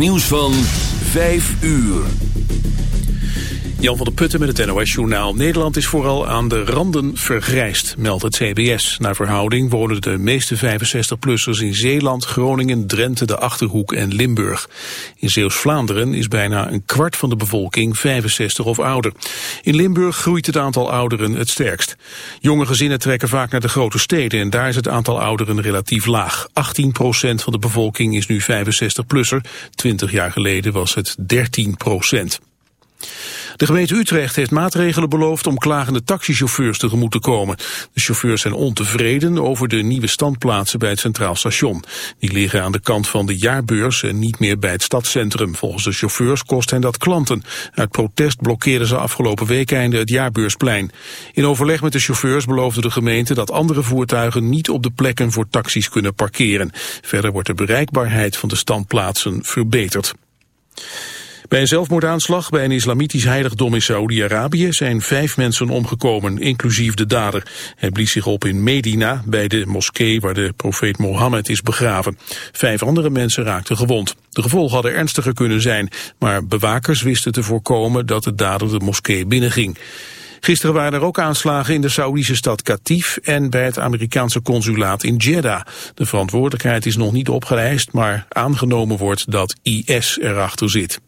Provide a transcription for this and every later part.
Nieuws van 5 uur. Jan van der Putten met het NOS-journaal. Nederland is vooral aan de randen vergrijsd, meldt het CBS. Naar verhouding wonen de meeste 65-plussers in Zeeland, Groningen, Drenthe, de Achterhoek en Limburg. In Zeeuws-Vlaanderen is bijna een kwart van de bevolking 65 of ouder. In Limburg groeit het aantal ouderen het sterkst. Jonge gezinnen trekken vaak naar de grote steden en daar is het aantal ouderen relatief laag. 18% van de bevolking is nu 65-plusser. 20 jaar geleden was het 13 procent. De gemeente Utrecht heeft maatregelen beloofd om klagende taxichauffeurs tegemoet te komen. De chauffeurs zijn ontevreden over de nieuwe standplaatsen bij het Centraal Station. Die liggen aan de kant van de jaarbeurs en niet meer bij het stadscentrum. Volgens de chauffeurs kost hen dat klanten. Uit protest blokkeerden ze afgelopen weekende het jaarbeursplein. In overleg met de chauffeurs beloofde de gemeente dat andere voertuigen niet op de plekken voor taxis kunnen parkeren. Verder wordt de bereikbaarheid van de standplaatsen verbeterd. Bij een zelfmoordaanslag bij een islamitisch heiligdom in Saoedi-Arabië zijn vijf mensen omgekomen, inclusief de dader. Hij blies zich op in Medina, bij de moskee waar de profeet Mohammed is begraven. Vijf andere mensen raakten gewond. De gevolgen hadden ernstiger kunnen zijn, maar bewakers wisten te voorkomen dat de dader de moskee binnenging. Gisteren waren er ook aanslagen in de Saoedische stad Qatif en bij het Amerikaanse consulaat in Jeddah. De verantwoordelijkheid is nog niet opgereisd, maar aangenomen wordt dat IS erachter zit.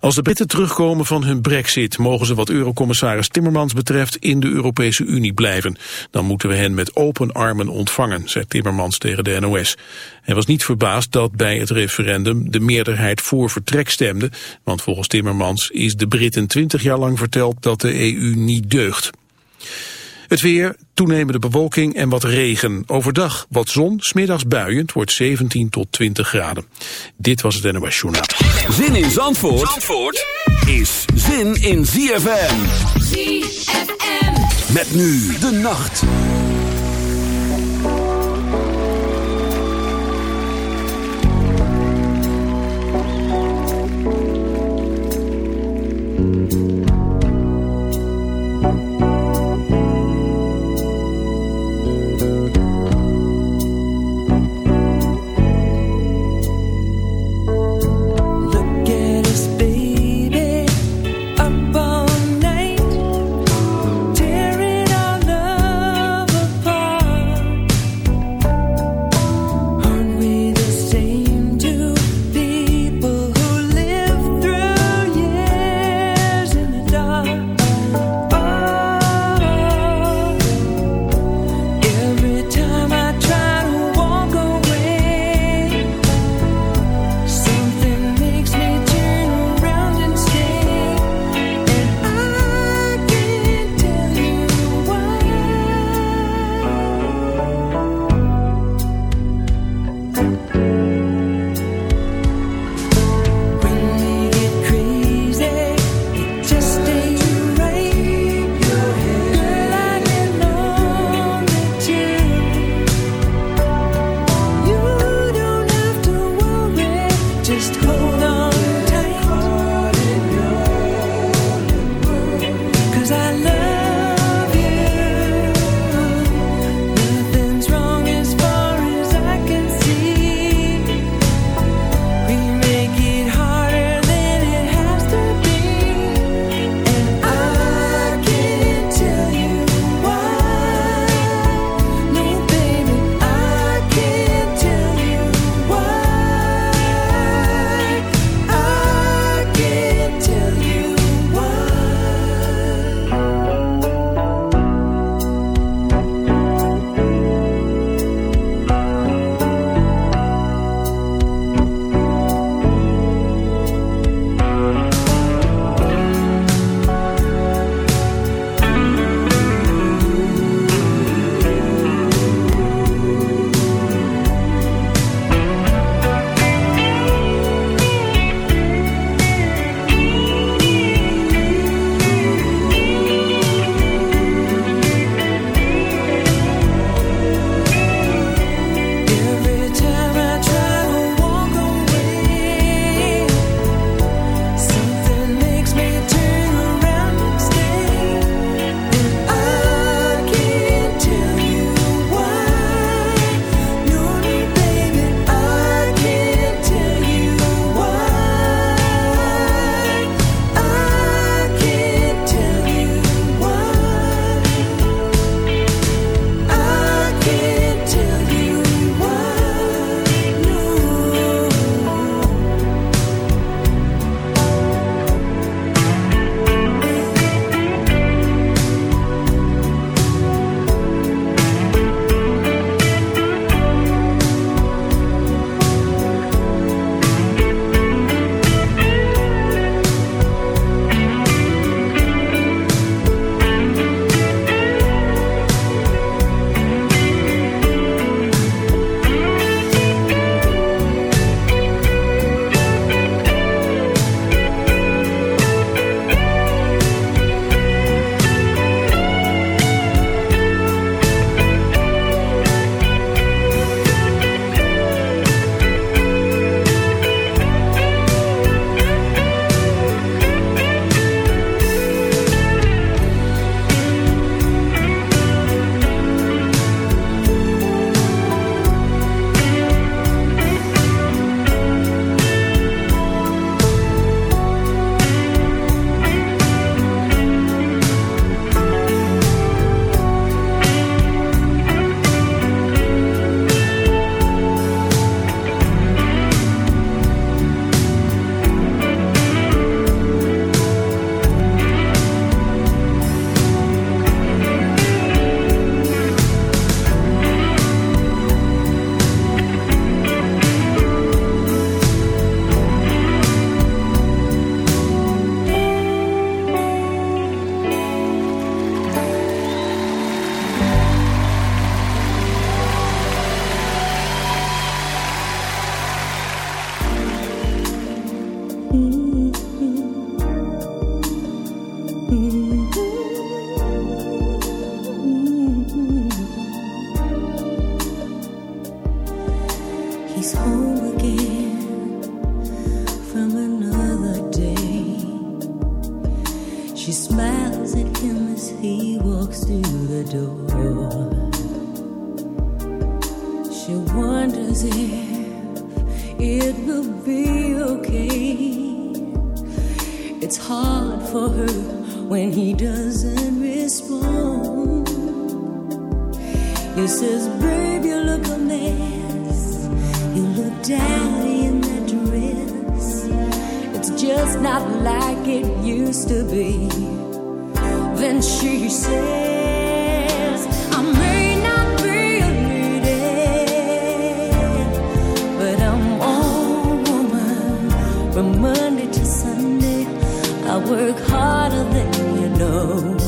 Als de Britten terugkomen van hun brexit... mogen ze wat eurocommissaris Timmermans betreft in de Europese Unie blijven. Dan moeten we hen met open armen ontvangen, zei Timmermans tegen de NOS. Hij was niet verbaasd dat bij het referendum de meerderheid voor vertrek stemde... want volgens Timmermans is de Britten twintig jaar lang verteld dat de EU niet deugt. Het weer, toenemende bewolking en wat regen. Overdag wat zon, smiddags buiend, wordt 17 tot 20 graden. Dit was het NOS Journaal. Zin in Zandvoort, Zandvoort is zin in ZFM. ZFM. Met nu de nacht. It's hard for her when he doesn't respond. He says, Babe, you look a mess. You look dowdy in that dress. It's just not like it used to be. Then she says, I may not be a lady, but I'm all woman. I work harder than you know.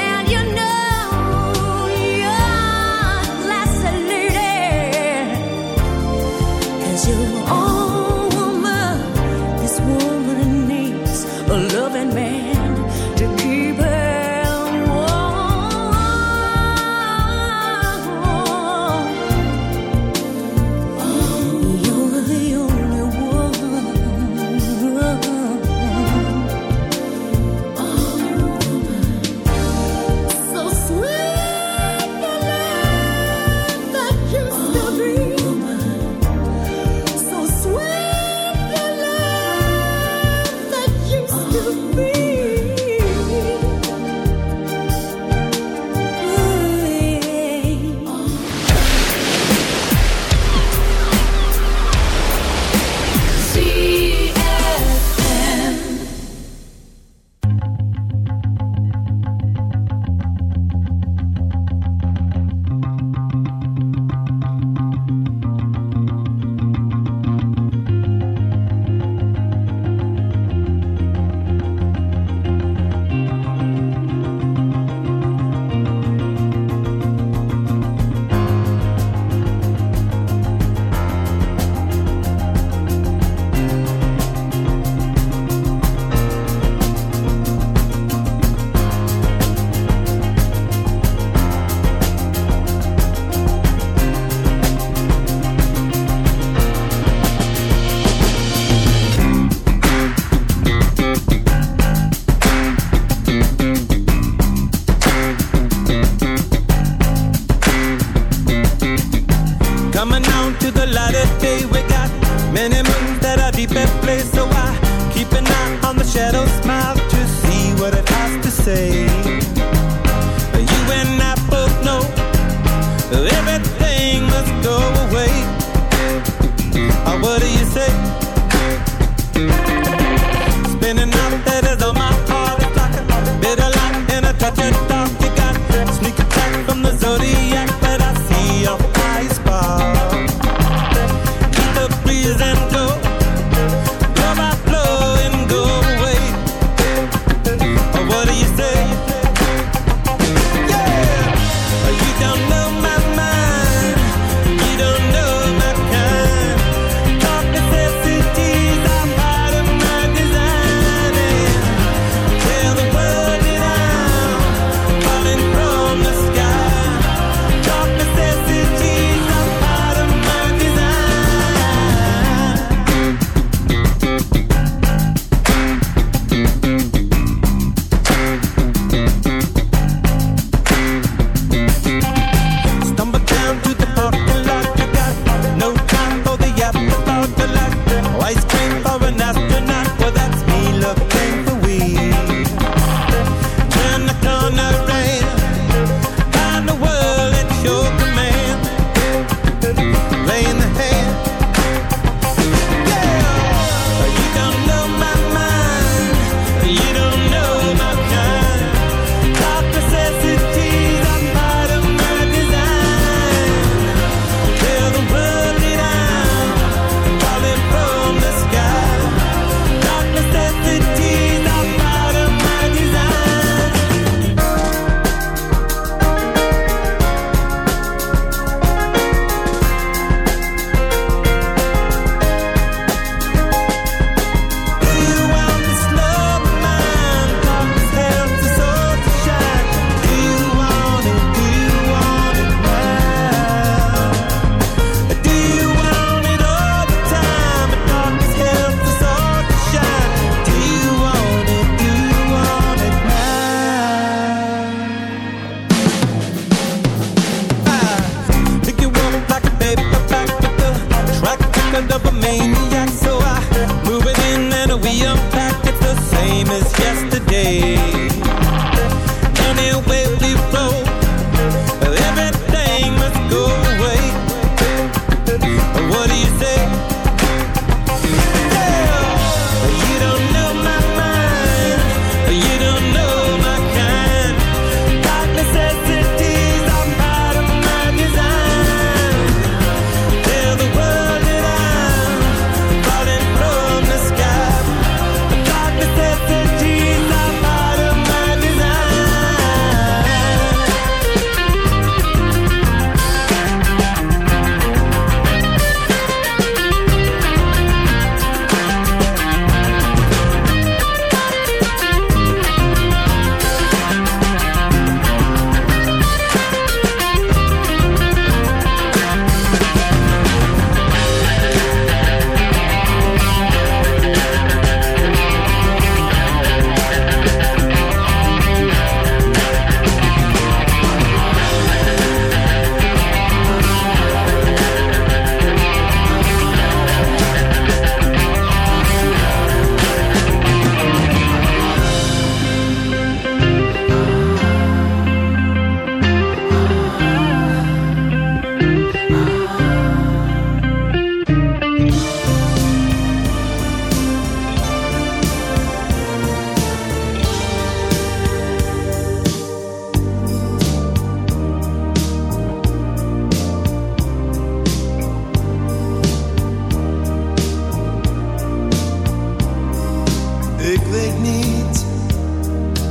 ik niet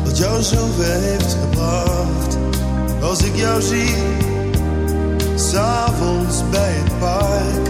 wat jou zover heeft gebracht. Als ik jou zie, s'avonds bij het park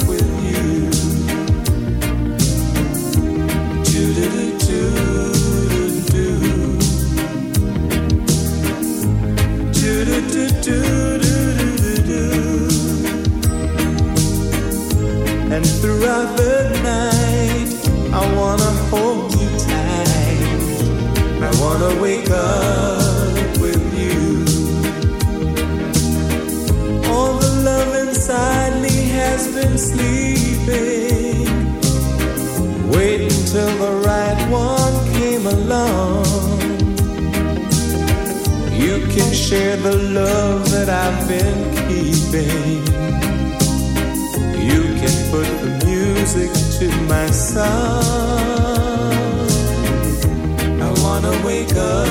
until the right one came along. You can share the love that I've been keeping. You can put the music to my song. I wanna wake up